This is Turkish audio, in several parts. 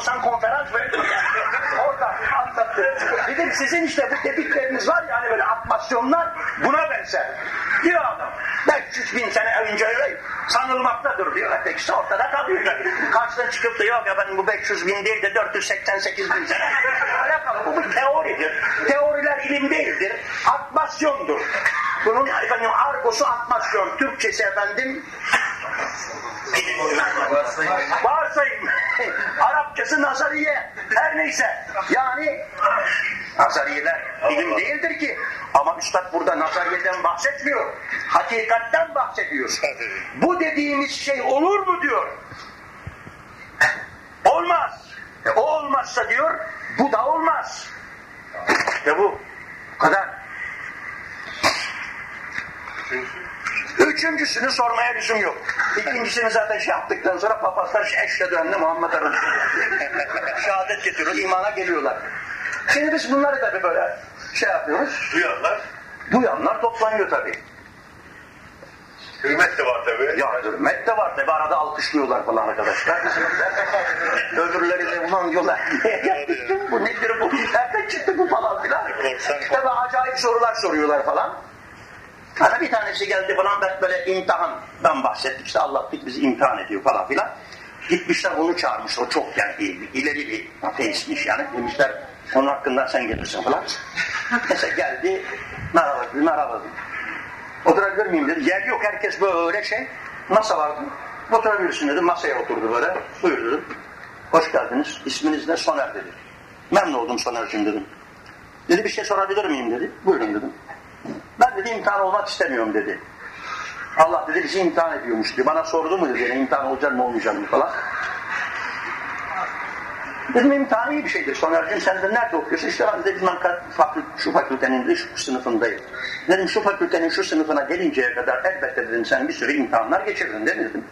korsan konferans verdi. Orada anlattı. Dedim sizin işte bu dedikleriniz var ya hani böyle atmasyonlar buna benzer. Diyor adam. 500 bin sene önce öyle sanılmaktadır diyor. Ötekisi ortada kalıyor. Karşısına çıkıp da yok ya ben bu 500 bin değil de 488 bin sene. Alakalı bu bir teoridir. Teoriler ilim değildir. Atmasyondur. Bunun efendim argosu atmasyon. Türkçesi efendim Varsayım. Arapçası nazariye. Her neyse. Yani nazariyeler ilim değildir ki. Ama üstad burada nazariyeden bahsetmiyor. Hakikatten bahsediyor. Bu dediğimiz şey olur mu diyor. Olmaz. E, o olmazsa diyor bu da olmaz. İşte bu. Bu kadar. Üçüncüsünü sormaya lüzum yok. İkincisini zaten şey yaptıktan sonra papazlar eşhedü enne Muhammed Şehadet getiriyor, imana geliyorlar. Şimdi biz bunları tabii böyle şey yapıyoruz. Duyanlar. Duyanlar toplanıyor tabii. Hürmet de var tabii. Ya hürmet de var tabii arada alkışlıyorlar falan arkadaşlar. Öbürleri de ulan diyorlar. bu nedir bu? Nereden çıktı bu falan filan. Tabii acayip sorular soruyorlar falan. Hani bir tanesi geldi falan ben böyle imtihandan bahsettik işte Allah bizi imtihan ediyor falan filan. Gitmişler onu çağırmış o çok yani ileri bir ateistmiş yani demişler onun hakkından sen gelirsin falan. Mesela geldi merhaba merhaba Oturabilir miyim dedi. Yer yok herkes böyle şey. Masa vardı. Oturabilirsin dedi. Masaya oturdu böyle. Buyur dedim. Hoş geldiniz. İsminiz ne? Soner dedi. Memnun oldum Soner'cim dedim. Dedi bir şey sorabilir miyim dedi. Buyurun dedim. Ben dedi imtihan olmak istemiyorum dedi. Allah dedi bizi imtihan ediyormuş dedi. Bana sordu mu dedi. İmtihan olacak mı olmayacak mı falan. Dedim imtihan iyi bir şeydir. Soner'cim sen de nerede okuyorsun? İşte ben de bilmem şu fakültenin de şu sınıfındayım. Dedim şu fakültenin şu sınıfına gelinceye kadar elbette dedim sen bir sürü imtihanlar geçirdin değil mi dedim.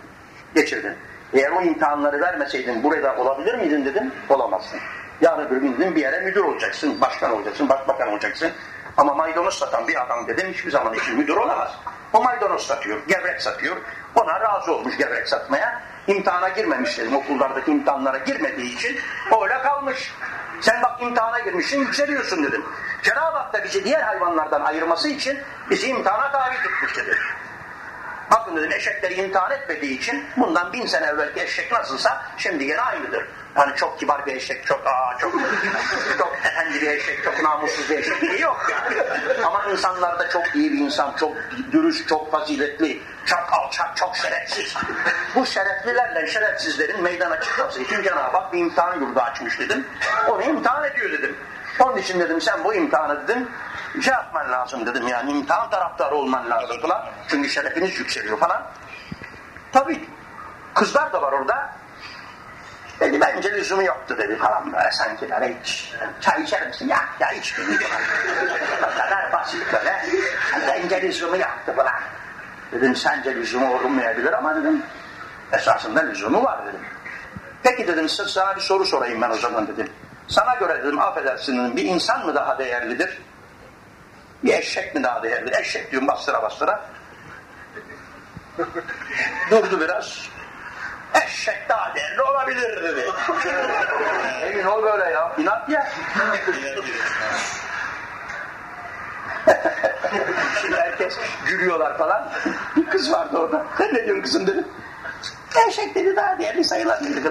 Geçirdin. Eğer o imtihanları vermeseydin burada olabilir miydin dedim. Olamazsın. Yarın öbür gün dedim bir yere müdür olacaksın, başkan olacaksın, başbakan olacaksın. Ama maydanoz satan bir adam dedim hiçbir zaman için müdür olamaz. O maydanoz satıyor, gevrek satıyor. Ona razı olmuş gevrek satmaya. İmtihana girmemiş dedim. Okullardaki imtihanlara girmediği için öyle kalmış. Sen bak imtihana girmişsin yükseliyorsun dedim. Cenab-ı Hak da bizi diğer hayvanlardan ayırması için bizi imtihana tabi tutmuş dedim. Bakın dedim eşekleri imtihan etmediği için bundan bin sene evvelki eşek nasılsa şimdi yine aynıdır. Yani çok kibar bir eşek, çok aa, çok çok efendi bir eşek, çok namussuz bir eşek diye yok yani. Ama insanlarda çok iyi bir insan, çok dürüst, çok faziletli, çok alçak, çok şerefsiz. Bu şereflilerle şerefsizlerin meydana çıkması için Cenab-ı Hak bir imtihan yurdu açmış dedim. Onu imtihan ediyor dedim. Onun için dedim sen bu imtihanı dedim şey yapman lazım dedim yani imtihan taraftarı olman lazım falan. Çünkü şerefiniz yükseliyor falan. Tabii kızlar da var orada. Dedi bence lüzumu yoktu dedi falan böyle sanki böyle hiç çay içer misin? Ya, ya iç beni diyorlar. o kadar basit böyle. Bence lüzumu yoktu falan. Dedim sence lüzumu olmayabilir ama dedim esasında lüzumu var dedim. Peki dedim sana bir soru sorayım ben o zaman dedim. Sana göre dedim affedersin dedim, bir insan mı daha değerlidir? Bir eşek mi daha değerlidir? Eşek diyorum bastıra bastıra. Durdu biraz. Eşek daha değerli olabilir dedi. Emin ol böyle ya. İnat ya. Şimdi herkes gülüyorlar falan. Bir kız vardı orada. Sen ne diyorsun kızım dedim. Eşek dedi daha değerli sayılar dedi.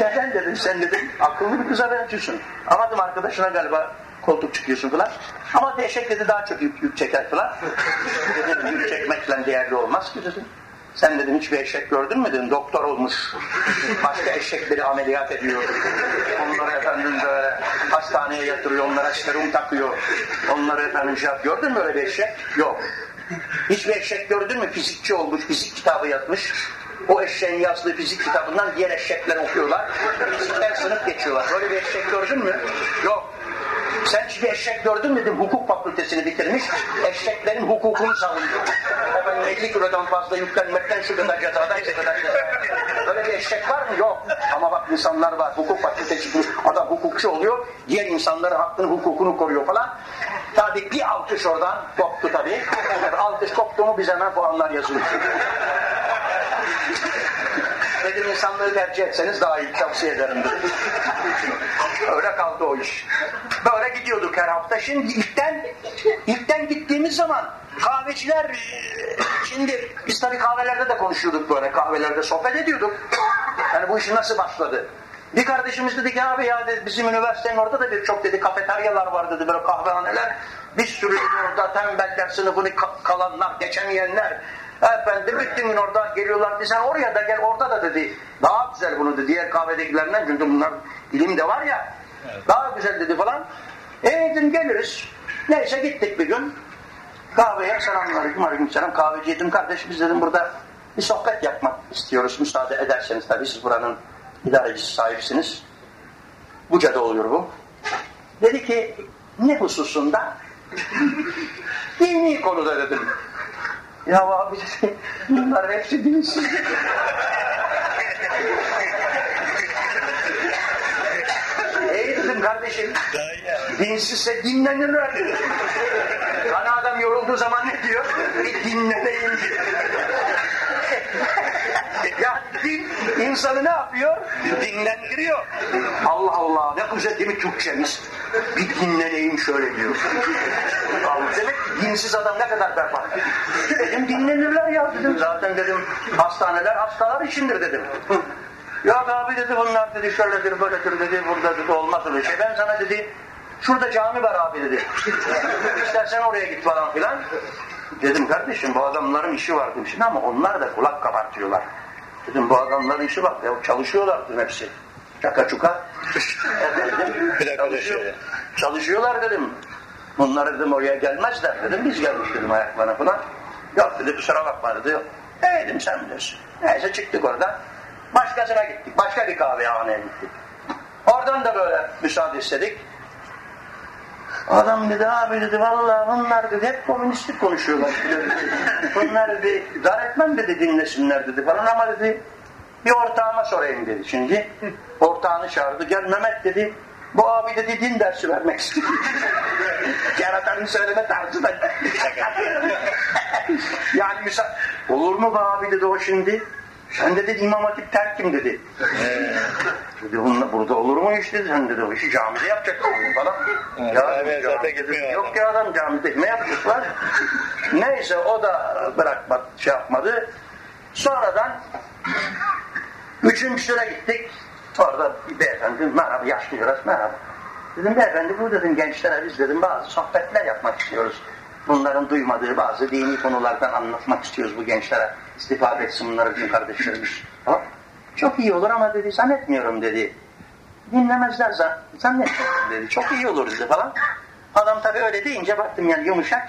Neden dedim sen dedim. Akıllı bir kıza benziyorsun. Anladım arkadaşına galiba koltuk çıkıyorsun falan. Ama eşek dedi daha çok yük, yük çeker falan. dedim yük çekmekle değerli olmaz ki dedim. Sen dedim hiçbir eşek gördün mü dedim. Doktor olmuş. Başka eşekleri ameliyat ediyor. Onları efendim böyle hastaneye yatırıyor. Onlara serum takıyor. Onları efendim şey yap. Gördün mü öyle bir eşek? Yok. Hiçbir eşek gördün mü? Fizikçi olmuş. Fizik kitabı yazmış. O eşeğin yazdığı fizik kitabından diğer eşekler okuyorlar. Fizikten sınıf geçiyorlar. Böyle bir eşek gördün mü? Yok. Sen hiçbir eşek gördün mü dedim hukuk fakültesini bitirmiş. Eşeklerin hukukunu savunuyor. Efendim 50 kilodan fazla yüklenmekten şu kadar cezadan şu kadar cezadan. Böyle bir eşek var mı? Yok. Ama bak insanlar var. Hukuk fakültesi çıkmış. Adam hukukçu oluyor. Diğer insanların hakkını hukukunu koruyor falan. Tabii bir alkış oradan koptu tabii. Alkış koptu mu biz hemen puanlar yazılıyor. Dedim insanlığı tercih etseniz daha iyi tavsiye ederim. Öyle kaldı o iş. Böyle gidiyorduk her hafta. Şimdi ilkten, ilkten gittiğimiz zaman kahveciler şimdi biz tabii kahvelerde de konuşuyorduk böyle kahvelerde sohbet ediyorduk. Yani bu işin nasıl başladı? Bir kardeşimiz dedi ki abi ya dedi, bizim üniversitenin orada da birçok dedi kafeteryalar var dedi böyle kahvehaneler. Bir sürü orada tembeller sınıfını kalanlar, geçemeyenler. Efendim bütün gün orada geliyorlar dedi sen oraya da gel orada da dedi. Daha güzel bunu dedi diğer kahvedekilerinden çünkü bunlar ilim de var ya. Evet. Daha güzel dedi falan. E dedim geliriz. Neyse gittik bir gün. Kahveye selamünaleyküm aleyküm selam kahveci dedim kardeş biz dedim burada bir sohbet yapmak istiyoruz müsaade ederseniz tabii siz buranın idarecisi sahipsiniz. Buca'da oluyor bu. Dedi ki ne hususunda? Dini konuda dedim. Ya abi bunlar hepsi dinsiz. Ey dedim kardeşim, dinsizse dinlenirler. Hani adam yorulduğu zaman ne diyor? Bir dinleneyim diyor. Din insanı ne yapıyor? Dinlendiriyor. Allah Allah ne güzel değil mi Türkçemiz? Bir dinleneyim şöyle diyor. Demek ki dinsiz adam ne kadar berbat. Dedim dinlenirler ya dedim. Zaten dedim hastaneler hastalar içindir dedim. Ya abi dedi bunlar dedi şöyledir böyledir dedi burada dedi olmaz öyle şey. Ben sana dedi şurada cami var abi dedi. İstersen oraya git falan filan. Dedim kardeşim bu adamların işi var demişsin ama onlar da kulak kabartıyorlar. Dedim bu adamların işi bak ya çalışıyorlar dedim hepsi. Çaka çuka. Efendim, çalışıyor, çalışıyorlar dedim. Bunlar dedim oraya gelmezler dedim. Biz gelmiş dedim ayaklarına falan. Yok dedi kusura bakma dedi. E dedim sen bilirsin. Neyse çıktık oradan. Başkasına gittik. Başka bir kahvehaneye gittik. Oradan da böyle müsaade istedik. Adam dedi abi dedi vallahi bunlar dedi hep komünistlik konuşuyorlar. bunlar dedi dar etmem dedi dinlesinler dedi falan ama dedi bir ortağıma sorayım dedi şimdi. Ortağını çağırdı gel Mehmet dedi bu abi dedi din dersi vermek istiyor. Yaratanın söyleme tarzı da. yani misal olur mu be abi dedi o şimdi? Sen de dedi İmam Hatip terkim dedi. Dedi bununla, burada olur mu iş dedi. Sen dedi o işi camide yapacak falan. Evet, ya, evet, zaten gitmiyor Yok adam. ya adam camide ne yapacaklar? Neyse o da bırakmadı, şey yapmadı. Sonradan üçüncüsüne gittik. Orada bir beyefendi merhaba yaşlı biraz merhaba. Dedim beyefendi bu dedim gençlere biz dedim bazı sohbetler yapmak istiyoruz. Bunların duymadığı bazı dini konulardan anlatmak istiyoruz bu gençlere. İstifade etsin bunları bizim kardeşlerimiz. Ha? Çok iyi olur ama dedi zannetmiyorum dedi. Dinlemezler zannetmiyorum dedi. Çok iyi olur dedi falan. Adam tabii öyle deyince baktım yani yumuşak.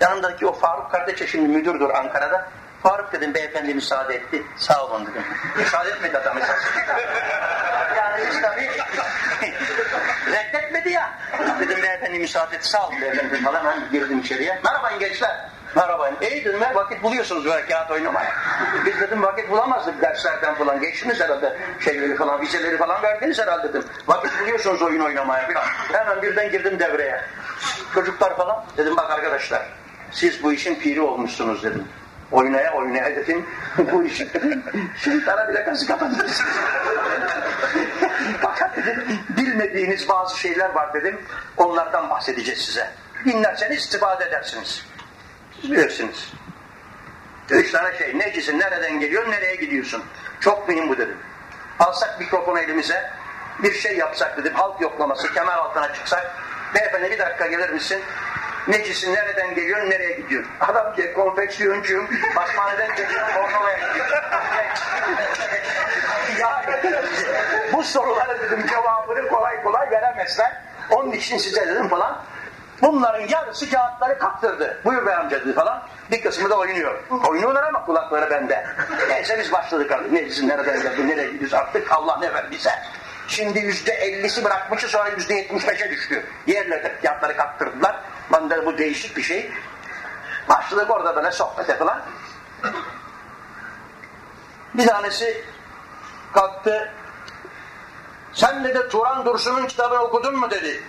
Yanımdaki o Faruk kardeşe şimdi müdürdür Ankara'da. Faruk dedim beyefendi müsaade etti. Sağ olun dedim. müsaade etmedi adam esas. yani biz tabii reddetmedi ya. Dedim beyefendi müsaade etti. Sağ olun beyefendi falan. Ben girdim içeriye. Merhaba gençler. Merhaba. İyi dedim vakit buluyorsunuz böyle kağıt oynamaya. Biz dedim vakit bulamazdık derslerden falan. Geçtiniz herhalde şeyleri falan, vizeleri falan verdiniz herhalde dedim. Vakit buluyorsunuz oyun oynamaya. Hemen birden girdim devreye. Çocuklar falan. Dedim bak arkadaşlar siz bu işin piri olmuşsunuz dedim. Oynaya oynaya dedim. bu işi. Şeytana bile kazı kapatırız. Fakat dedim bilmediğiniz bazı şeyler var dedim. Onlardan bahsedeceğiz size. Dinlerseniz istifade edersiniz. Siz bilirsiniz. Üç tane şey. Necisin, nereden geliyor, nereye gidiyorsun? Çok mühim bu dedim. Alsak mikrofonu elimize, bir şey yapsak dedim. Halk yoklaması, kemer altına çıksak. Beyefendi bir dakika gelir misin? Necisin, nereden geliyor, nereye gidiyor? Adam diye konfeksiyoncuyum, basmaneden geliyor, Bornova'ya gidiyor. ya, bu soruları dedim cevabını kolay kolay veremezler. Onun için size dedim falan. Bunların yarısı kağıtları kaptırdı. Buyur bey amca dedi falan. Bir kısmı da oynuyor. Oynuyorlar ama kulakları bende. Neyse biz başladık artık. Neyse nereden geldi, nereye gidiyoruz artık Allah ne verdiyse. Şimdi yüzde ellisi bırakmışı sonra yüzde yetmiş beşe düştü. Yerlerde kağıtları kaptırdılar. Ben de bu değişik bir şey. Başladık orada böyle sohbete falan. Bir tanesi kalktı. Sen dedi Turan Dursun'un kitabını okudun mu dedi.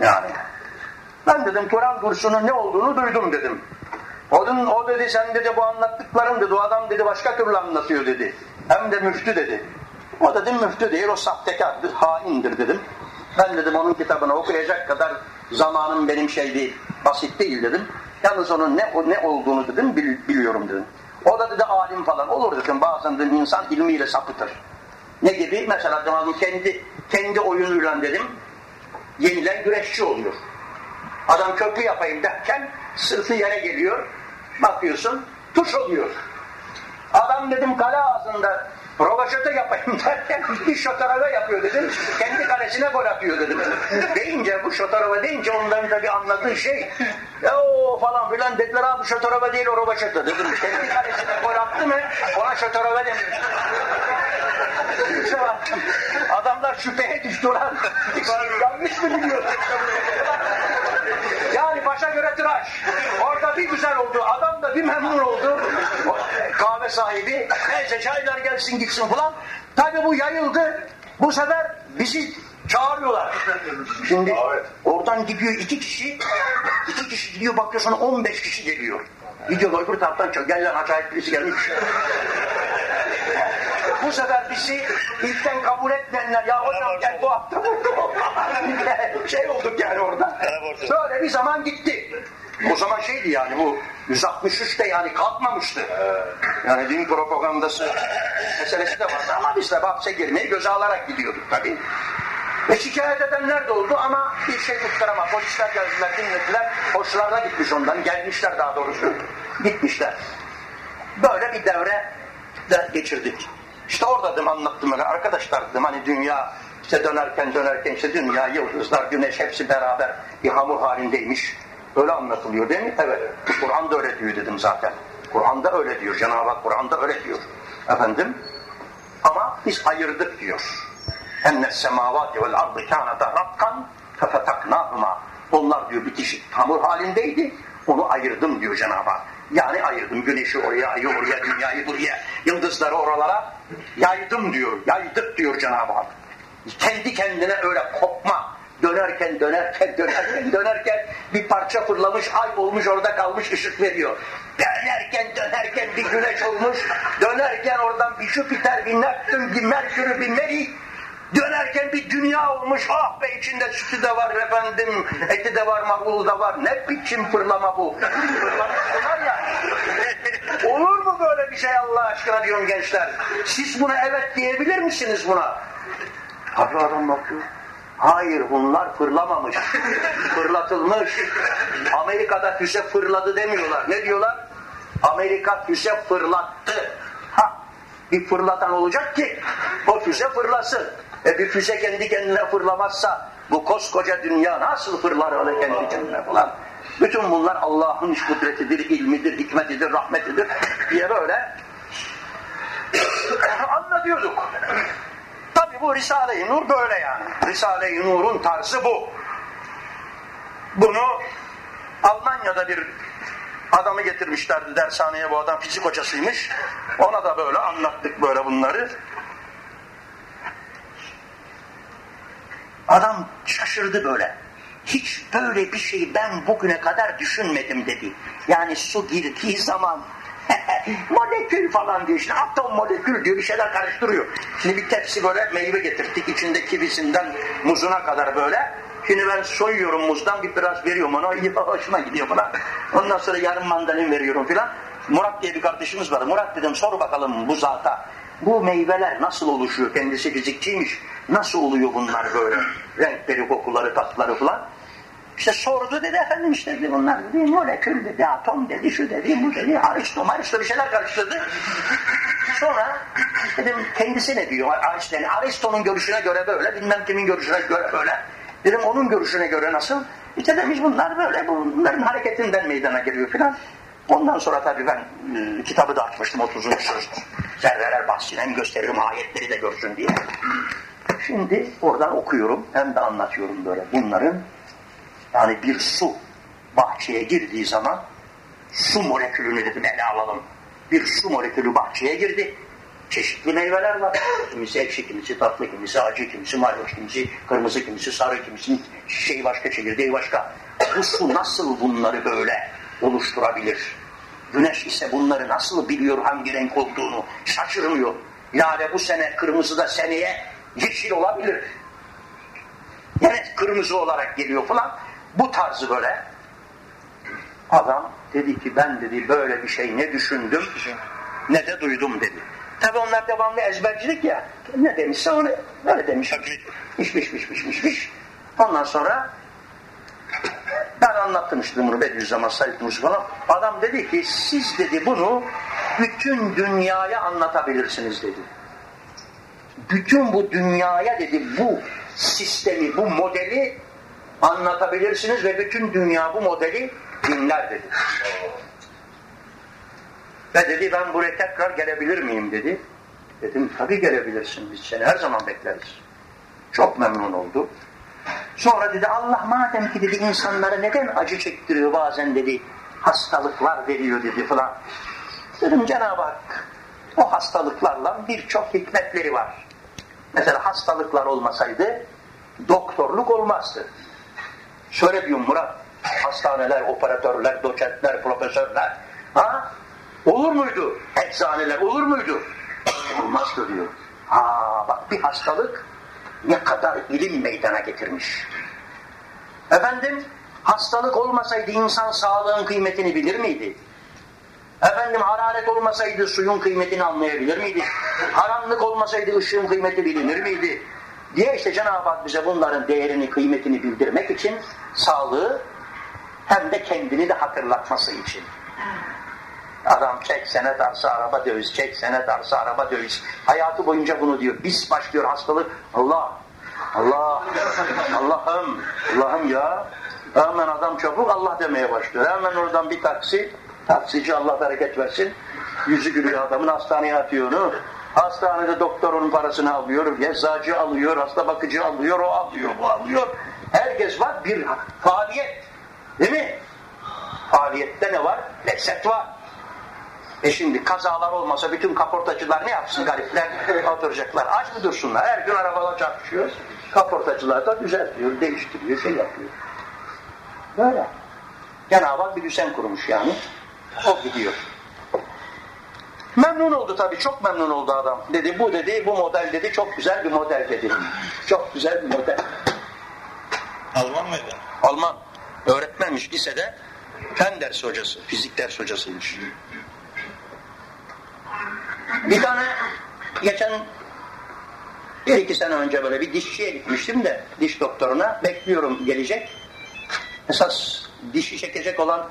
Yani. Ben dedim Turan Dursun'un ne olduğunu duydum dedim. Onun, o dedi sen dedi bu anlattıkların dedi o adam dedi başka türlü anlatıyor dedi. Hem de müftü dedi. O dedim müftü değil o sahtekardır, haindir dedim. Ben dedim onun kitabını okuyacak kadar zamanım benim şey değil, basit değil dedim. Yalnız onun ne ne olduğunu dedim bil, biliyorum dedim. O da dedi alim falan olur dedim. Bazen dedim insan ilmiyle sapıtır. Ne gibi? Mesela dedim kendi kendi oyunuyla dedim yenilen güreşçi oluyor. Adam köprü yapayım derken sırtı yere geliyor. Bakıyorsun tuş oluyor. Adam dedim kale ağzında Rovaşata yapayım derken bir şotarava yapıyor dedim. Kendi kalesine gol atıyor dedim. deyince bu şotarava deyince onların da bir anladığı şey o falan filan dediler abi şotarava değil o rovaşata dedim. Kendi kalesine gol attı mı ona şotarava denir. Adamlar şüpheye düştüler. Yanlış mı biliyor? Yani başa göre tıraş. Orada bir güzel oldu. Adam da bir memnun oldu. Kahve sahibi. Neyse çaylar gelsin gitsin falan. Tabi bu yayıldı. Bu sefer bizi çağırıyorlar. Şimdi oradan gidiyor iki kişi. iki kişi gidiyor bakıyorsun 15 kişi geliyor. Gidiyor çok gel lan acayip birisi gelmiş. Bu sefer bizi ilkten kabul etmeyenler ya hocam gel bu hafta şey olduk yani orada. Böyle bir zaman gitti. O zaman şeydi yani bu 163'te yani kalkmamıştı. Yani din propagandası meselesi de vardı ama biz de hapse girmeyi göze alarak gidiyorduk tabii. Ve şikayet edenler de oldu ama bir şey tutturama. Polisler geldiler, dinlediler. Hoşlarına gitmiş ondan. Gelmişler daha doğrusu. Gitmişler. Böyle bir devre de geçirdik. İşte orada dedim anlattım öyle. Arkadaşlar dedim hani dünya işte dönerken dönerken işte dünya, yıldızlar, güneş hepsi beraber bir hamur halindeymiş. Öyle anlatılıyor değil mi? Evet. Kur'an'da öyle diyor dedim zaten. Kur'an'da öyle diyor. Cenab-ı Hak Kur'an'da öyle diyor. Efendim? Ama biz ayırdık diyor. Enne semavati vel ardı kâneta rakkan fefetaknâhuma. Onlar diyor bitişik hamur halindeydi. Onu ayırdım diyor Cenab-ı Hak. Yani ayırdım güneşi oraya, ayı oraya, dünyayı buraya, yıldızları oralara yaydım diyor. Yaydık diyor Cenab-ı Hak. Kendi kendine öyle kopma. Dönerken dönerken dönerken dönerken bir parça fırlamış ay olmuş orada kalmış ışık veriyor. Dönerken dönerken bir güneş olmuş. Dönerken oradan bir Jüpiter, bir Neptün, bir Merkür, bir Meri Dönerken bir dünya olmuş. Ah be içinde sütü de var efendim. Eti de var, mahvulu da var. Ne biçim fırlama bu? Fırlamışlar ya. Olur mu böyle bir şey Allah aşkına diyorum gençler. Siz buna evet diyebilir misiniz buna? Tabii adam bakıyor. Hayır bunlar fırlamamış. Fırlatılmış. Amerika'da füze fırladı demiyorlar. Ne diyorlar? Amerika füze fırlattı. Ha, bir fırlatan olacak ki o füze fırlasın. E bir füze kendi kendine fırlamazsa bu koskoca dünya nasıl fırlar öyle kendi kendine falan. Bütün bunlar Allah'ın kudretidir, ilmidir, hikmetidir, rahmetidir diye böyle anlatıyorduk. Tabi bu Risale-i Nur böyle yani. Risale-i Nur'un tarzı bu. Bunu Almanya'da bir adamı getirmişlerdi dershaneye bu adam fizik hocasıymış. Ona da böyle anlattık böyle bunları. Adam şaşırdı böyle. Hiç böyle bir şeyi ben bugüne kadar düşünmedim dedi. Yani su girdiği zaman molekül falan diyor. Şimdi atom molekül diyor bir şeyler karıştırıyor. Şimdi bir tepsi böyle meyve getirdik. içinde kivisinden muzuna kadar böyle. Şimdi ben soyuyorum muzdan bir biraz veriyorum ona. Hoşuma gidiyor buna. Ondan sonra yarım mandalin veriyorum filan. Murat diye bir kardeşimiz var. Murat dedim sor bakalım bu zata. Bu meyveler nasıl oluşuyor? Kendisi fizikçiymiş. Nasıl oluyor bunlar böyle? Renkleri, kokuları, tatları falan. İşte sordu dedi efendim işte dedi bunlar dedi molekül dedi atom dedi şu dedi bu dedi aristo maristo bir şeyler karıştırdı. Sonra dedim kendisi ne diyor Aristo, Aristo'nun görüşüne göre böyle bilmem kimin görüşüne göre böyle. Dedim onun görüşüne göre nasıl? İşte demiş bunlar böyle bunların hareketinden meydana geliyor filan. Ondan sonra tabii ben e, kitabı da açmıştım 30. söz. Zerreler bahsini hem gösteririm ayetleri de görsün diye. Şimdi oradan okuyorum hem de anlatıyorum böyle bunların yani bir su bahçeye girdiği zaman su molekülünü dedim ele alalım. Bir su molekülü bahçeye girdi. Çeşitli meyveler var. Kimisi ekşi, kimisi tatlı, kimisi acı, kimisi mayhoş, kimisi kırmızı, kimisi sarı, kimisi şey başka, çekirdeği başka. Bu su nasıl bunları böyle oluşturabilir? Güneş ise bunları nasıl biliyor hangi renk olduğunu şaşırmıyor. Lale bu sene kırmızı da seneye yeşil olabilir. Yani kırmızı olarak geliyor falan. Bu tarzı böyle. Adam dedi ki ben dedi böyle bir şey ne düşündüm ne de duydum dedi. Tabi onlar devamlı ezbercilik ya. Ne demişse onu böyle demiş. Miş miş miş miş miş miş. Ondan sonra ben anlattım işte bunu Bediüzzaman Said Nursi falan. Adam dedi ki siz dedi bunu bütün dünyaya anlatabilirsiniz dedi. Bütün bu dünyaya dedi bu sistemi, bu modeli anlatabilirsiniz ve bütün dünya bu modeli dinler dedi. Ve dedi ben buraya tekrar gelebilir miyim dedi. Dedim tabii gelebilirsin biz seni her zaman bekleriz. Çok memnun oldu. Sonra dedi Allah madem ki dedi insanlara neden acı çektiriyor bazen dedi hastalıklar veriyor dedi falan. Dedim Cenab-ı Hak o hastalıklarla birçok hikmetleri var. Mesela hastalıklar olmasaydı doktorluk olmazdı. Şöyle diyorum Murat, hastaneler, operatörler, doçentler, profesörler ha? olur muydu? Eczaneler olur muydu? Olmazdı diyor. Ha bak bir hastalık ne kadar ilim meydana getirmiş. Efendim hastalık olmasaydı insan sağlığın kıymetini bilir miydi? Efendim hararet olmasaydı suyun kıymetini anlayabilir miydi? Karanlık olmasaydı ışığın kıymeti bilinir miydi? Diye işte Cenab-ı Hak bize bunların değerini, kıymetini bildirmek için sağlığı hem de kendini de hatırlatması için. Adam çek sene darsa araba döviz, çek sene darsa araba döviz. Hayatı boyunca bunu diyor. Biz başlıyor hastalık. Allah, Allah, Allah'ım, Allah'ım ya. Hemen adam çabuk Allah demeye başlıyor. Hemen oradan bir taksi, taksici Allah bereket versin. Yüzü gülüyor adamın hastaneye atıyor onu. Hastanede doktor onun parasını alıyor, eczacı alıyor, hasta bakıcı alıyor, o alıyor, bu alıyor. Herkes var bir faaliyet. Değil mi? Faaliyette ne var? Lezzet var. E şimdi kazalar olmasa bütün kaportacılar ne yapsın garipler? Oturacaklar. Aç mı dursunlar? Her gün arabalar çarpışıyor. Kaportacılar da düzeltiyor, değiştiriyor, şey yapıyor. Böyle. Cenab-ı Hak bir düzen kurmuş yani. O gidiyor. Memnun oldu tabii. Çok memnun oldu adam. Dedi bu dedi bu model dedi çok güzel bir model dedi. Çok güzel bir model. Alman mıydı? Alman. Öğretmenmiş lisede. Fen dersi hocası. Fizik ders hocasıymış. Bir tane geçen bir iki sene önce böyle bir dişçiye gitmiştim de diş doktoruna bekliyorum gelecek. Esas dişi çekecek olan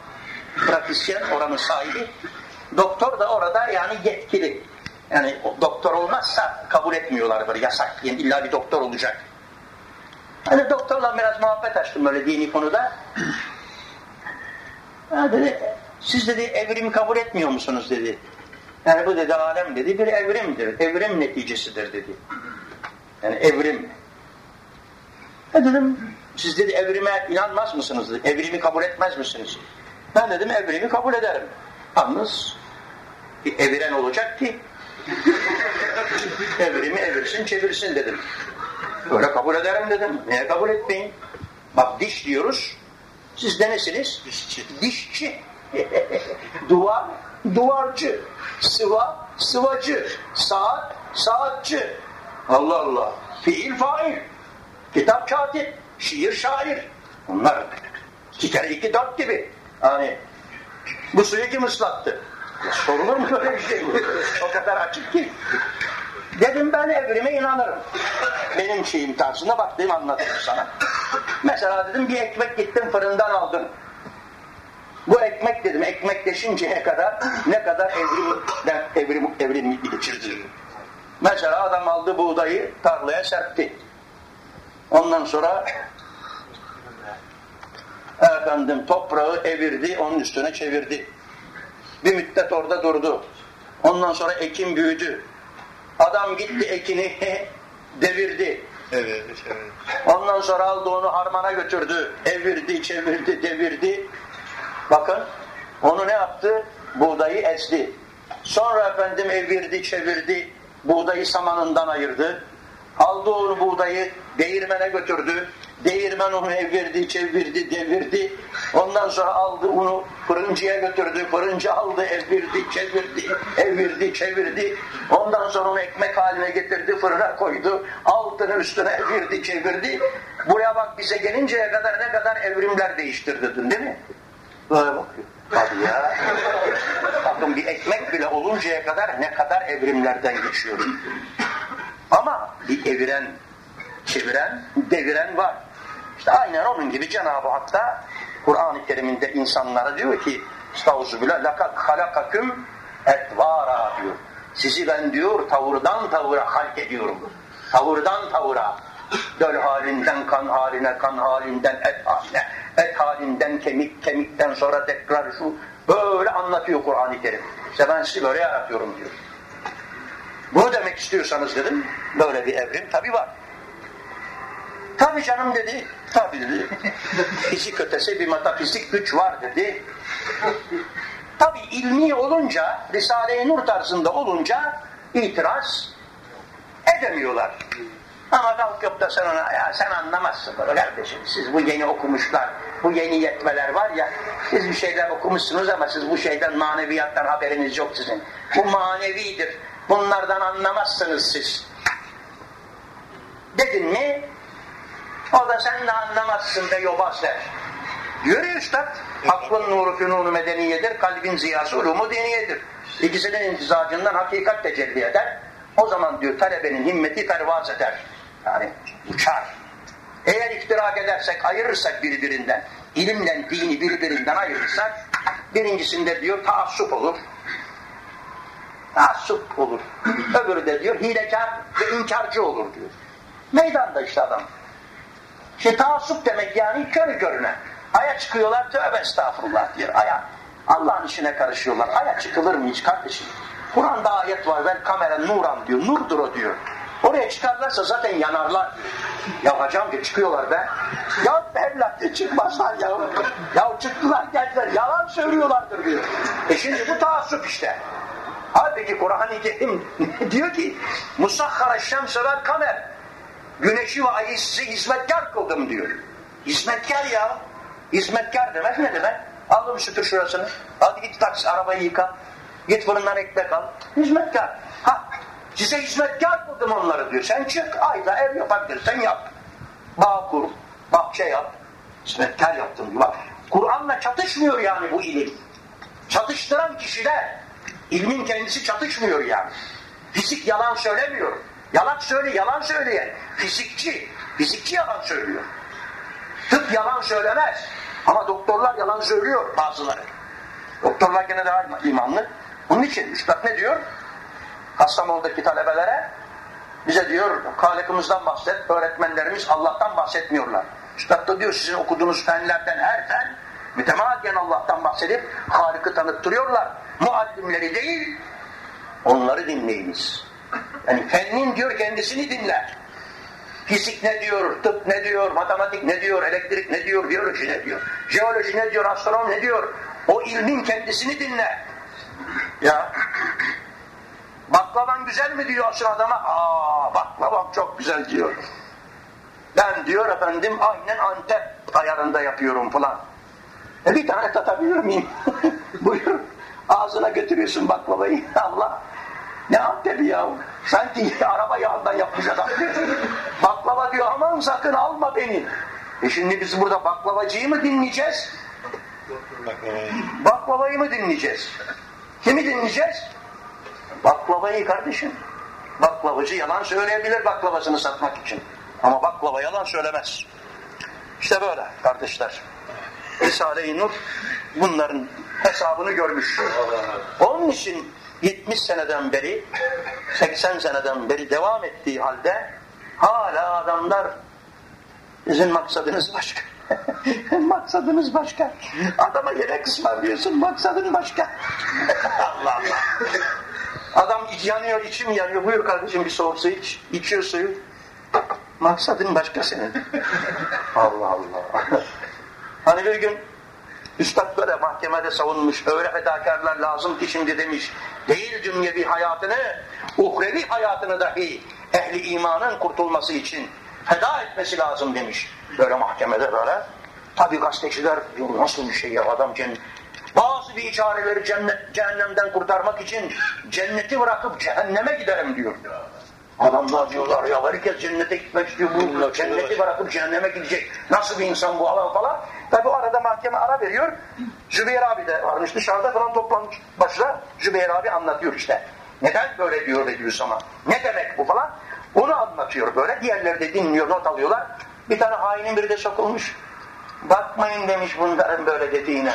pratisyen oranın sahibi. Doktor da orada yani yetkili. Yani doktor olmazsa kabul etmiyorlar böyle yasak. Yani illa bir doktor olacak. Hani doktorla biraz muhabbet açtım böyle dini konuda. Ha dedi, siz dedi evrimi kabul etmiyor musunuz dedi. Yani bu dedi alem dedi bir evrimdir. Evrim neticesidir dedi. Yani evrim. E dedim siz dedi evrime inanmaz mısınız? Dedi. Evrimi kabul etmez misiniz? Ben dedim evrimi kabul ederim. Yalnız bir eviren olacak ki evrimi evirsin çevirsin dedim. Böyle kabul ederim dedim. Niye kabul etmeyin? Bak diş diyoruz. Siz de nesiniz? Dişçi. Dişçi. Duvar, duvarcı. Sıva, sıvacı. Saat, saatçi. Allah Allah. Fiil fail. Kitap katip. Şiir şair. Bunlar iki kere iki dört gibi. Hani bu suyu kim ıslattı? Sorulur mu böyle bir şey? o kadar açık ki. Dedim ben evrime inanırım. Benim şeyim tarzına baktığım anlatayım sana. Mesela dedim bir ekmek gittim fırından aldım. Bu ekmek dedim ekmekleşinceye kadar ne kadar evrimden evrim, evrim geçirdi. Mesela adam aldı buğdayı tarlaya serpti. Ondan sonra efendim toprağı evirdi, onun üstüne çevirdi. Bir müddet orada durdu. Ondan sonra ekin büyüdü. Adam gitti ekini devirdi. Evet, evet. Ondan sonra aldı onu harmana götürdü. Evirdi, çevirdi, devirdi. Bakın onu ne yaptı? Buğdayı ezdi. Sonra efendim evirdi, çevirdi. Buğdayı samanından ayırdı. Aldı onu buğdayı değirmene götürdü. Değirmen onu evirdi, çevirdi, devirdi. Ondan sonra aldı onu fırıncıya götürdü. Fırıncı aldı, evirdi, çevirdi, evirdi, çevirdi. Ondan sonra onu ekmek haline getirdi, fırına koydu. Altını üstüne evirdi, çevirdi. Buraya bak bize gelinceye kadar ne kadar evrimler değiştirdin değil mi? Böyle bakıyor. Hadi ya. Bakın bir ekmek bile oluncaya kadar ne kadar evrimlerden geçiyor. Ama bir eviren, çeviren, deviren var. İşte aynen onun gibi Cenab-ı Hak da Kur'an-ı Kerim'inde insanlara diyor ki Estağfirullah lakad halakaküm etvara diyor. Sizi ben diyor tavırdan tavıra halk ediyorum. Tavırdan tavıra. Döl halinden kan haline, kan halinden et haline, et halinden kemik, kemikten sonra tekrar şu böyle anlatıyor Kur'an-ı Kerim. İşte ben sizi böyle yaratıyorum diyor. Bunu demek istiyorsanız dedim, böyle bir evrim tabi var. Tabi canım dedi, tabi dedi. Fizik ötesi bir metafizik güç var dedi. Tabi ilmi olunca, Risale-i Nur tarzında olunca itiraz edemiyorlar. Ama kalkıp da sen ona, ya sen anlamazsın bunu kardeşim. Siz bu yeni okumuşlar, bu yeni yetmeler var ya, siz bir şeyler okumuşsunuz ama siz bu şeyden maneviyattan haberiniz yok sizin. Bu manevidir. Bunlardan anlamazsınız siz. Dedin mi, o da sen de anlamazsın be yobaz der. Ya üstad, aklın nuru fünunu medeniyedir, kalbin ziyası ulumu diniyedir. İkisinin intizacından hakikat tecelli eder. O zaman diyor talebenin himmeti pervaz eder. Yani uçar. Eğer iftirak edersek, ayırırsak birbirinden, ilimle dini birbirinden ayırırsak, birincisinde diyor taassup olur. Taassup olur. Öbürü de diyor hilekar ve inkarcı olur diyor. Meydanda işte adam. İşte taassup demek yani körü körüne. Aya çıkıyorlar tövbe estağfurullah diyor. Aya. Allah'ın işine karışıyorlar. Aya çıkılır mı hiç kardeşim? Kur'an'da ayet var. Ver kamera nuran diyor. Nurdur o diyor. Oraya çıkarlarsa zaten yanarlar. Ya hocam diyor çıkıyorlar be. Ya evlat diyor çıkmazlar ya. Ya çıktılar geldiler. Yalan söylüyorlardır diyor. E şimdi bu taassup işte. Halbuki Kur'an-ı Kerim diyor ki Musakhara şemse kamer Güneşi ve ayı size hizmetkar kıldım diyor. Hizmetkar ya. Hizmetkar demek ne demek? Aldım sütür şurasını. Hadi git taksi arabayı yıka. Git fırından ekmek al. Hizmetkar. Ha, size hizmetkar kıldım onları diyor. Sen çık ayda ev yapabilirsen yap. Bağ kur, bahçe yap. Hizmetkar yaptım diyor. Bak Kur'an'la çatışmıyor yani bu ilim. Çatıştıran kişiler ilmin kendisi çatışmıyor yani. Fizik yalan söylemiyor. Yalan söyle, yalan söyleyen fizikçi, fizikçi yalan söylüyor. Tıp yalan söylemez. Ama doktorlar yalan söylüyor bazıları. Doktorlar gene daha imanlı. Onun için Üstad ne diyor? Kastamonu'daki talebelere bize diyor Halık'ımızdan bahset, öğretmenlerimiz Allah'tan bahsetmiyorlar. Üstad da diyor sizin okuduğunuz fenlerden her fen mütemadiyen Allah'tan bahsedip Halık'ı tanıttırıyorlar. Muallimleri değil, onları dinleyiniz. Yani fennin diyor kendisini dinler. Fizik ne diyor, tıp ne diyor, matematik ne diyor, elektrik ne diyor, biyoloji ne diyor, jeoloji ne diyor, astronom ne diyor. O ilmin kendisini dinle. Ya baklavan güzel mi diyorsun adama? Aa baklavam çok güzel diyor. Ben diyor efendim aynen Antep ayarında yapıyorum falan. E bir tane tatabilir miyim? Buyur. Ağzına götürüyorsun baklavayı. Allah ne Antep'i ya? Sanki araba yağından yapmış adam. Baklava diyor aman sakın alma beni. E şimdi biz burada baklavacıyı mı dinleyeceğiz? Baklavayı. Mı dinleyeceğiz? Kimi dinleyeceğiz? Baklavayı kardeşim. Baklavacı yalan söyleyebilir baklavasını satmak için. Ama baklava yalan söylemez. İşte böyle kardeşler. Risale-i Nur bunların hesabını görmüş. Onun için 70 seneden beri 80 seneden beri devam ettiği halde hala adamlar sizin maksadınız başka. maksadınız başka. Adama yemek ısmarlıyorsun maksadın başka. Allah Allah. Adam yanıyor içim yanıyor. Buyur kardeşim bir soğuk su iç. İçiyor suyu. Maksadın başka senin. Allah Allah. Hani bir gün Üstad böyle mahkemede savunmuş, öyle fedakarlar lazım ki şimdi demiş, değil dünyevi hayatını, uhrevi hayatını dahi ehli imanın kurtulması için feda etmesi lazım demiş. Böyle mahkemede böyle. Tabi gazeteciler diyor nasıl bir şey ya adam cennet. Bazı bir çareleri cennet, cehennemden kurtarmak için cenneti bırakıp cehenneme giderim diyor. Adamlar diyorlar ya herkes cennete gitmek istiyor. Bu cenneti bırakıp cehenneme gidecek. Nasıl bir insan bu alan falan. Tabi o arada mahkeme ara veriyor. Zübeyir abi de varmış dışarıda falan toplanmış başına. Zübeyir abi anlatıyor işte. Neden böyle diyor Bediüzzaman? Ne demek bu falan? Onu anlatıyor böyle. Diğerleri de dinliyor, not alıyorlar. Bir tane hainin biri de sokulmuş. Bakmayın demiş bunların böyle dediğine.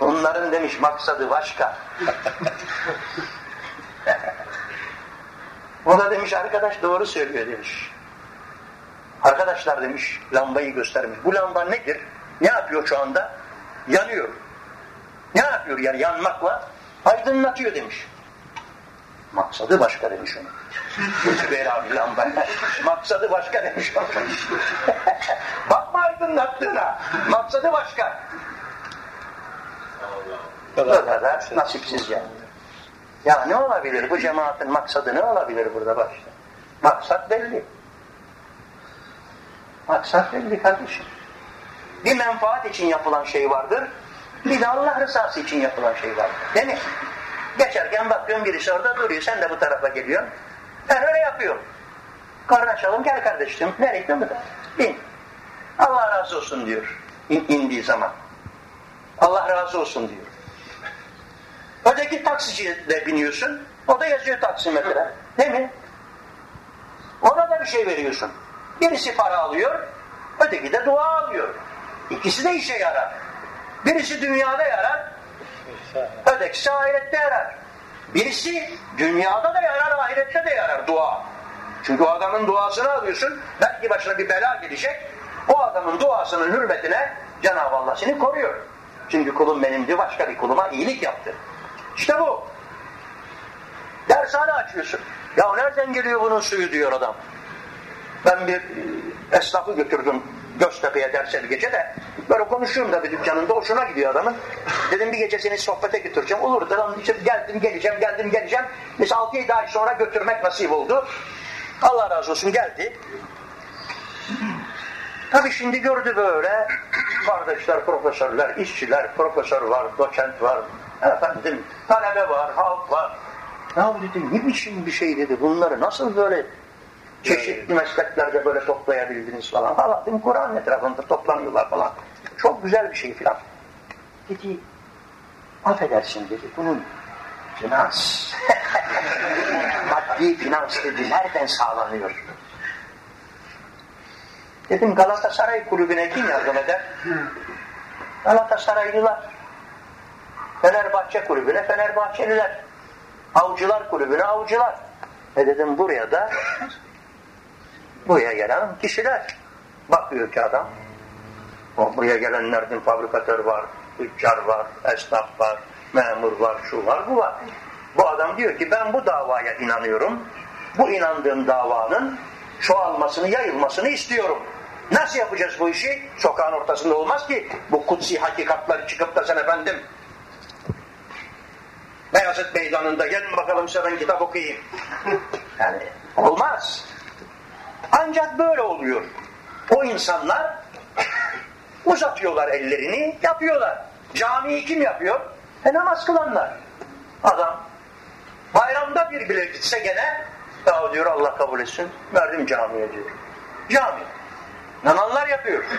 Bunların demiş maksadı başka. o da demiş arkadaş doğru söylüyor demiş. Arkadaşlar demiş lambayı göstermiş. Bu lamba nedir? Ne yapıyor şu anda? Yanıyor. Ne yapıyor yani yanmakla? Aydınlatıyor demiş. Maksadı başka demiş onu. Zübeyir abi lamba. Maksadı başka demiş. Bakma aydınlattığına. Maksadı başka. Böyle de nasipsiz yani. Ya ne olabilir? Bu cemaatin maksadı ne olabilir burada başta? Maksat belli. Maksat belli kardeşim. Bir menfaat için yapılan şey vardır. Bir de Allah rızası için yapılan şey vardır. Değil mi? Geçerken bakıyorsun birisi orada duruyor. Sen de bu tarafa geliyorsun. Ben öyle yapıyorum. Kardeşalım gel kardeşim. Nereye gidiyorsun? Bin. Allah razı olsun diyor. İn, indiği zaman. Allah razı olsun diyor. Öteki taksiciyle biniyorsun. O da yazıyor taksimetre. Değil mi? Ona da bir şey veriyorsun. Birisi para alıyor. Öteki de dua alıyor. İkisi de işe yarar. Birisi dünyada yarar. Ötekisi ahirette yarar. Birisi dünyada da yarar, ahirette de yarar dua. Çünkü o adamın duasını alıyorsun. Belki başına bir bela gelecek. O adamın duasının hürmetine Cenab-ı Allah seni koruyor. Çünkü kulum benimdi başka bir kuluma iyilik yaptı. İşte bu. Dershane açıyorsun. Ya nereden geliyor bunun suyu diyor adam. Ben bir esnafı götürdüm Göztepe'ye derse bir gece de böyle konuşuyorum da bir dükkanında hoşuna gidiyor adamın. Dedim bir gece seni sohbete götüreceğim. Olur dedim işte geldim geleceğim geldim geleceğim. Mesela 6-7 ay sonra götürmek nasip oldu. Allah razı olsun geldi. Tabii şimdi gördü böyle kardeşler, profesörler, işçiler, profesör var, doçent var, efendim talebe var, halk var. Ya dedi ne biçim bir şey dedi bunları nasıl böyle çeşitli mesleklerde böyle toplayabildiniz falan. Dedim Kur'an etrafında toplanıyorlar falan. Çok güzel bir şey filan. Dedi affedersin dedi bunun finans maddi finans dedi nereden sağlanıyor? Dedim Galatasaray kulübüne kim yardım eder? Galatasaraylılar. Fenerbahçe kulübüne Fenerbahçeliler. Avcılar kulübüne avcılar. E dedim buraya da buraya gelen kişiler. Bakıyor ki adam. O buraya gelenlerden fabrikatör var, tüccar var, esnaf var, memur var, şu var, bu var. Bu adam diyor ki ben bu davaya inanıyorum. Bu inandığım davanın çoğalmasını, yayılmasını istiyorum. Nasıl yapacağız bu işi? Sokağın ortasında olmaz ki. Bu kutsi hakikatları çıkıp da sen efendim Beyazıt Meydanı'nda gelin bakalım size ben kitap okuyayım. Yani olmaz. Ancak böyle oluyor. O insanlar uzatıyorlar ellerini, yapıyorlar. Camiyi kim yapıyor? E namaz kılanlar. Adam bayramda bir bile gitse gene ya diyor Allah kabul etsin verdim camiye diyor. Cami. Nananlar yapıyor.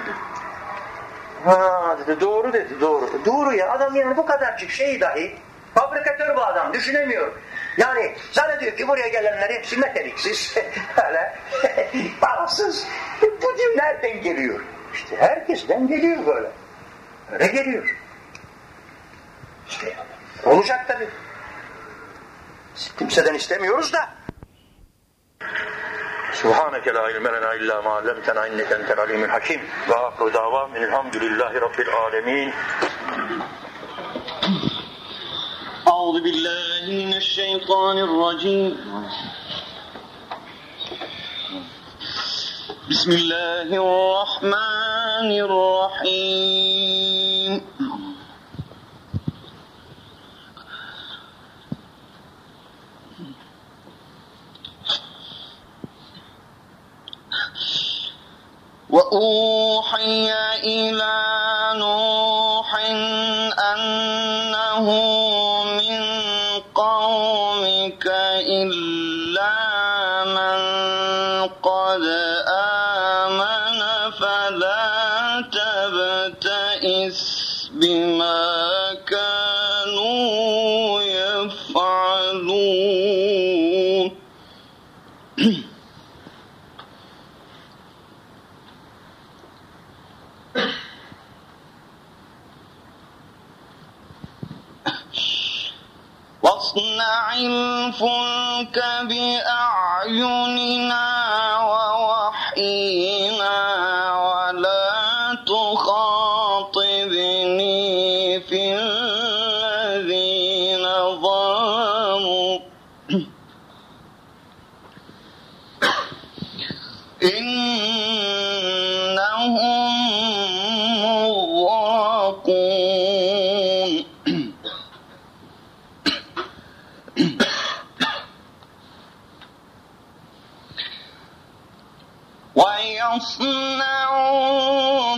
Ha dedi doğru dedi doğru. Doğru ya adam yani bu kadarcık şey dahi fabrikatör bu adam düşünemiyor. Yani zannediyor ki buraya gelenler hepsi meteliksiz, öyle parasız. Bu diyor nereden geliyor? İşte herkesten geliyor böyle. Öyle geliyor. İşte olacak tabii. Kimseden istemiyoruz da. Subhaneke la ilme lena illa ma allamtena inneke entel alimul hakim. Ve akru davam enelhamdülillahi rabbil alemin. أعوذ بالله من الشيطان الرجيم. بسم الله الرحمن الرحيم. وأوحي إلى نوح أنه إلا واصنع الفلك بأعيننا ووحينا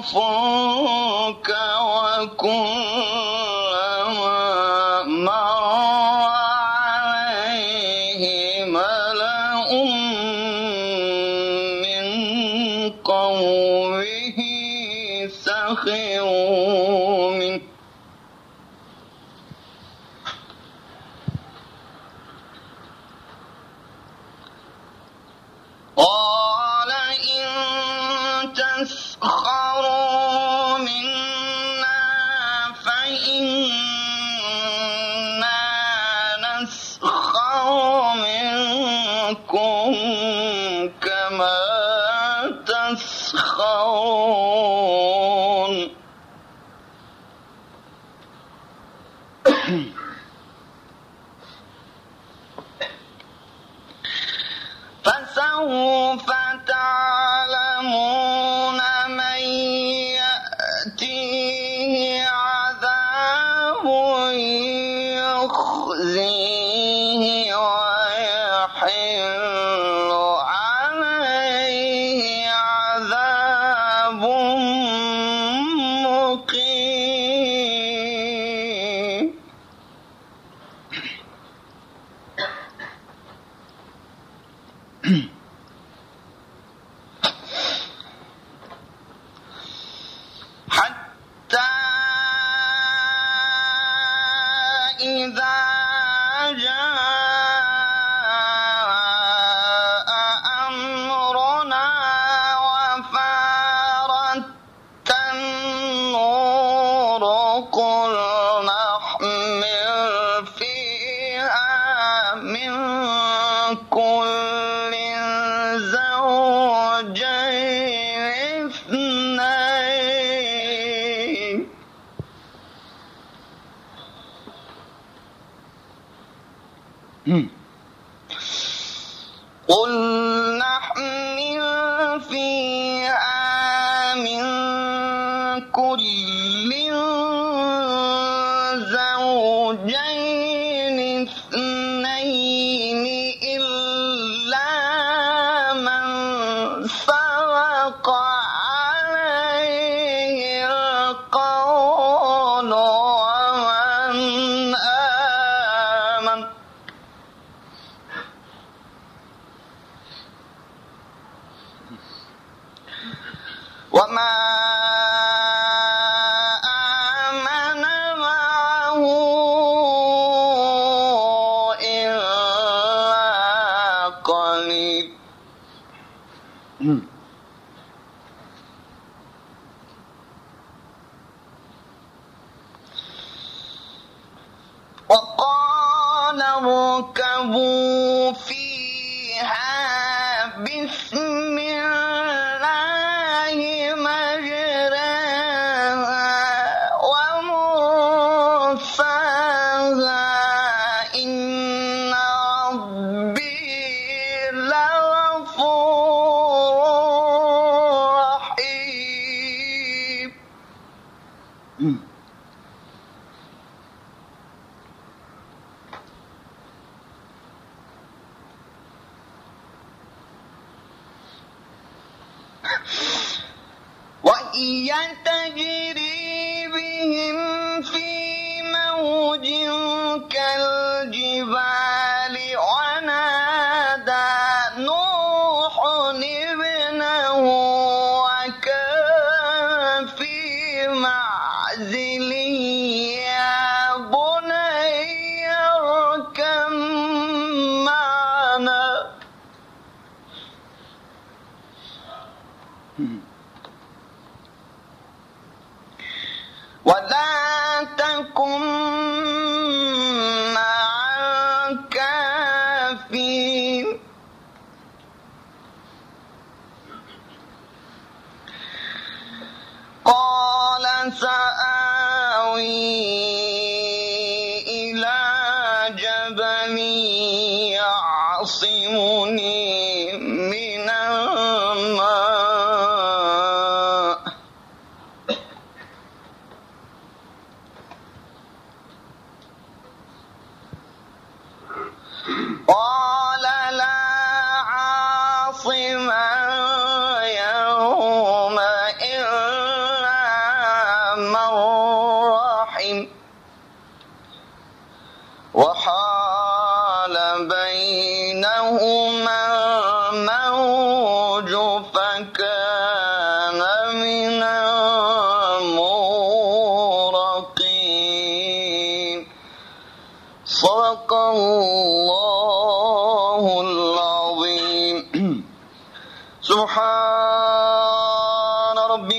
ينصرك وكن فسوف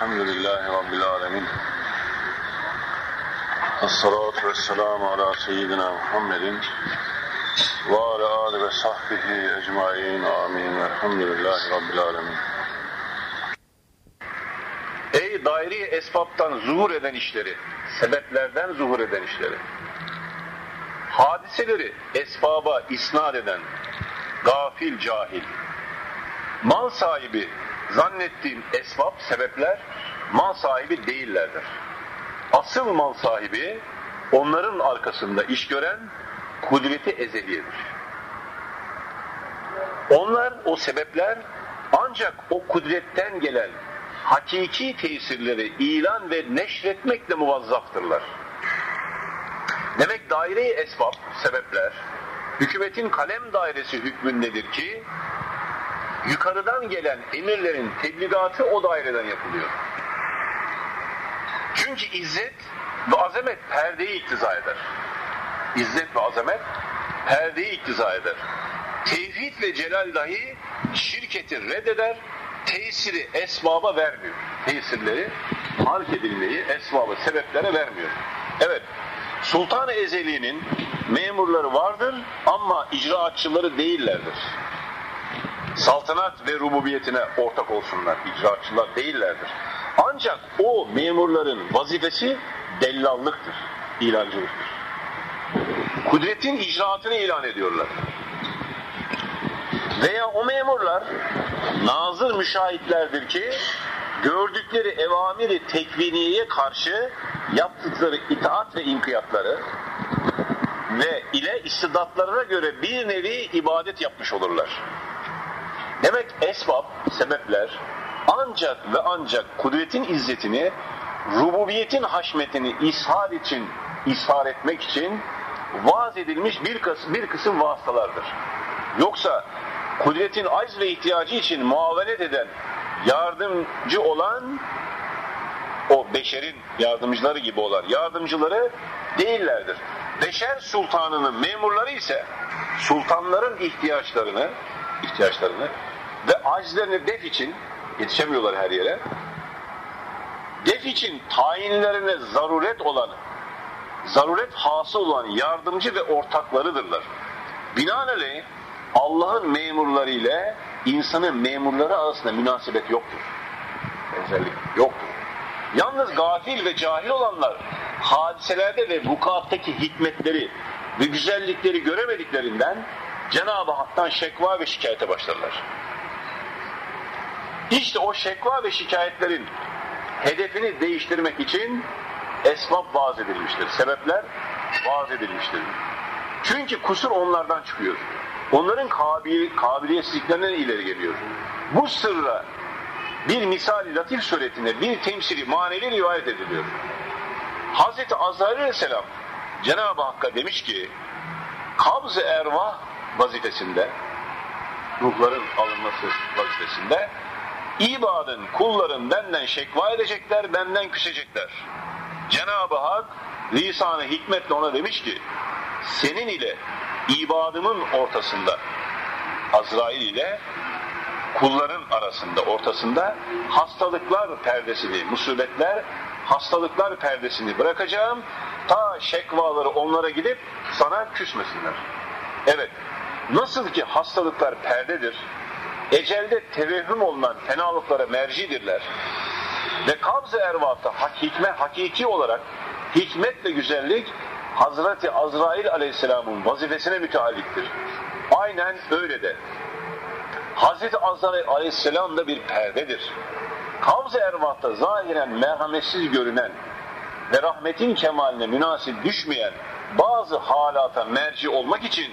Elhamdülillahi Rabbil alemin. Esselatu vesselamu ala seyyidina Muhammedin ve ala ali ve sahbihi ecmain. Amin. Elhamdülillahi Rabbil alemin. Ey dairi esbaptan zuhur eden işleri, sebeplerden zuhur eden işleri, hadiseleri esbaba isnat eden gafil cahil, mal sahibi zannettiğin esbab, sebepler mal sahibi değillerdir. Asıl mal sahibi onların arkasında iş gören kudreti ezeliyedir. Onlar, o sebepler ancak o kudretten gelen hakiki tesirleri ilan ve neşretmekle muvazzaftırlar. Demek daire-i esbab, sebepler, hükümetin kalem dairesi hükmündedir ki, yukarıdan gelen emirlerin tebligatı o daireden yapılıyor. Çünkü izzet ve azamet perdeyi iktiza eder. İzzet ve azamet perdeyi iktiza eder. Tevhid ve celal dahi şirketi reddeder, tesiri esbaba vermiyor. Tesirleri, fark edilmeyi esbaba, sebeplere vermiyor. Evet, Sultan-ı Ezeli'nin memurları vardır ama icraatçıları değillerdir saltanat ve rububiyetine ortak olsunlar. İcraatçılar değillerdir. Ancak o memurların vazifesi dellallıktır, ilancılıktır. Kudretin icraatını ilan ediyorlar. Veya o memurlar nazır müşahitlerdir ki gördükleri evamiri tekviniyeye karşı yaptıkları itaat ve inkiyatları ve ile istidatlarına göre bir nevi ibadet yapmış olurlar. Demek esbab, sebepler ancak ve ancak kudretin izzetini, rububiyetin haşmetini ishar için, ishar etmek için vaaz edilmiş bir kısım, bir kısım vasıtalardır. Yoksa kudretin acz ve ihtiyacı için muavenet eden, yardımcı olan o beşerin yardımcıları gibi olan yardımcıları değillerdir. Beşer sultanının memurları ise sultanların ihtiyaçlarını ihtiyaçlarını ve acizlerini def için yetişemiyorlar her yere. def için tayinlerine zaruret olan, zaruret hasıl olan yardımcı ve ortaklarıdırlar. Binaenaleyh Allah'ın memurları ile insanın memurları arasında münasebet yoktur. Benzerlik yoktur. Yalnız gafil ve cahil olanlar hadiselerde ve vukuattaki hikmetleri ve güzellikleri göremediklerinden Cenab-ı Hak'tan şekva ve şikayete başlarlar. İşte o şekva ve şikayetlerin hedefini değiştirmek için esbab vaaz edilmiştir. Sebepler vaaz edilmiştir. Çünkü kusur onlardan çıkıyor. Onların kabil, kabiliyetsizliklerinden ileri geliyor. Bu sırra bir misali latif suretinde bir temsili manevi rivayet ediliyor. Hazreti Azrail aleyhisselam Cenab-ı Hakk'a demiş ki kabz-ı ervah vazifesinde ruhların alınması vazifesinde ibadın, kulların benden şekva edecekler, benden küsecekler. Cenab-ı Hak lisanı hikmetle ona demiş ki senin ile ibadımın ortasında Azrail ile kulların arasında, ortasında hastalıklar perdesini, musibetler, hastalıklar perdesini bırakacağım. Ta şekvaları onlara gidip sana küsmesinler. Evet, nasıl ki hastalıklar perdedir, ecelde tevehhüm olunan fenalıklara mercidirler ve kabz-ı ervahta hikme, hakiki olarak hikmet ve güzellik Hazreti Azrail aleyhisselamın vazifesine mütealliktir. Aynen öyle de. Hazreti Azrail aleyhisselam da bir perdedir. Kabz-ı ervahta zahiren merhametsiz görünen ve rahmetin kemaline münasip düşmeyen bazı halata merci olmak için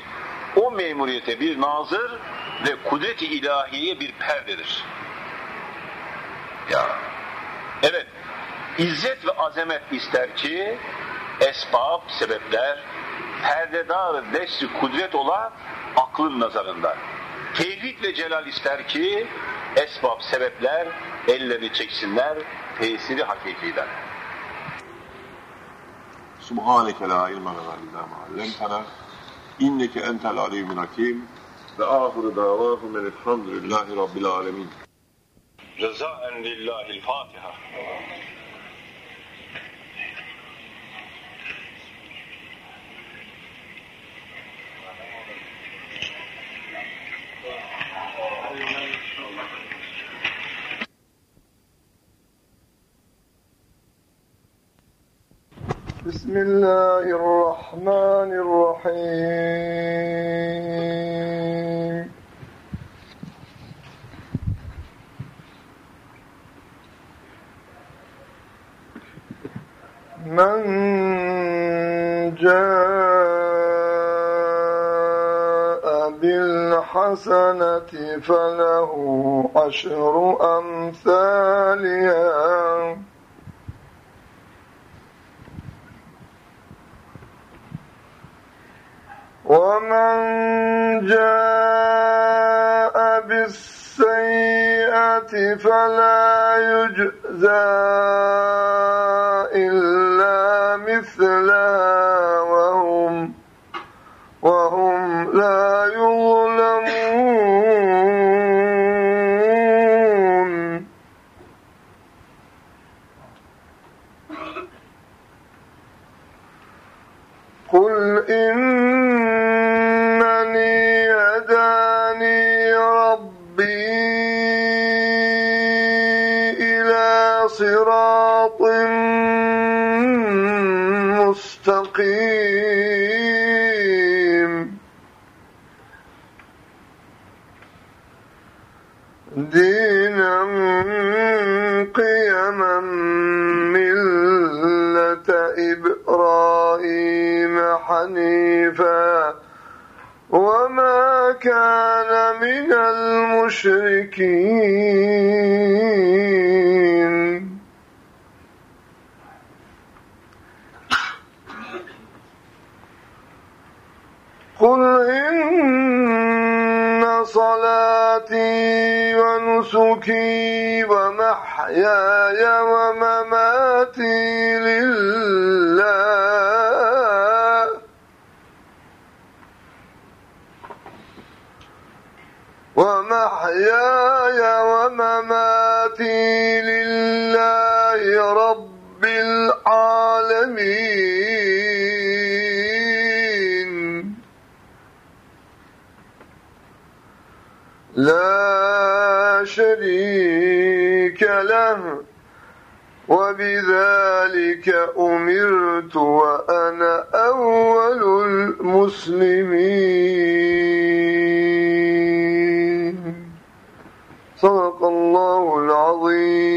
o memuriyete bir nazır ve kudret-i ilahiyeye bir perdedir. Ya, evet, izzet ve azamet ister ki esbab, sebepler, perdedar desri kudret ola aklın nazarında. Tevhid ve celal ister ki esbab, sebepler elleri çeksinler tesiri hakikiden. Subhaneke la ilme lena illa ma allamtana inneke entel alimul hakim وآخر دعواهم الحمد لله رب العالمين. جزاء لله الفاتحة. بسم الله الرحمن الرحيم. من جاء بالحسنة فله عشر أمثالها. ومن جاء بالسيئة فلا يجزى مثلها وهم وهم لا يظلمون. قل إنني المشركين قل إن صلاتي ونسكي ومحياي وبذلك أمرت وأنا أول المسلمين. صدق الله العظيم.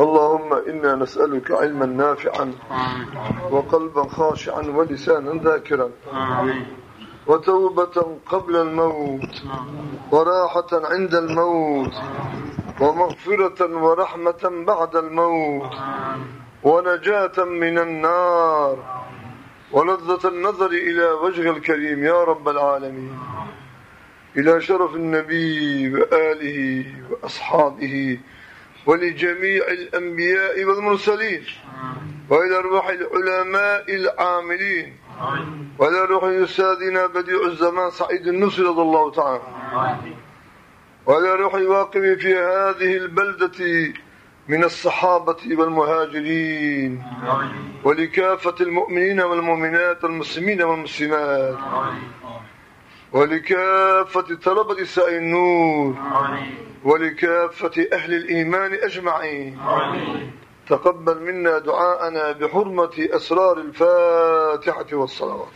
اللهم إنا نسألك علما نافعا وقلبا خاشعا ولسانا ذاكرا. وتوبة قبل الموت. وراحة عند الموت. ومغفرة ورحمة بعد الموت ونجاة من النار ولذة النظر إلى وجه الكريم يا رب العالمين. إلى شرف النبي وآله وأصحابه ولجميع الأنبياء والمرسلين وإلى أرواح العلماء العاملين وإلى روح أستاذنا بديع الزمان سعيد النصر رضي الله تعالى وإلى روح واقف في هذه البلدة من الصحابة والمهاجرين ولكافة المؤمنين والمؤمنات والمسلمين والمسلمات ولكافة طلبة ساء النور ولكافة أهل الإيمان أجمعين. تقبل منا دعاءنا بحرمة أسرار الفاتحة والصلوات.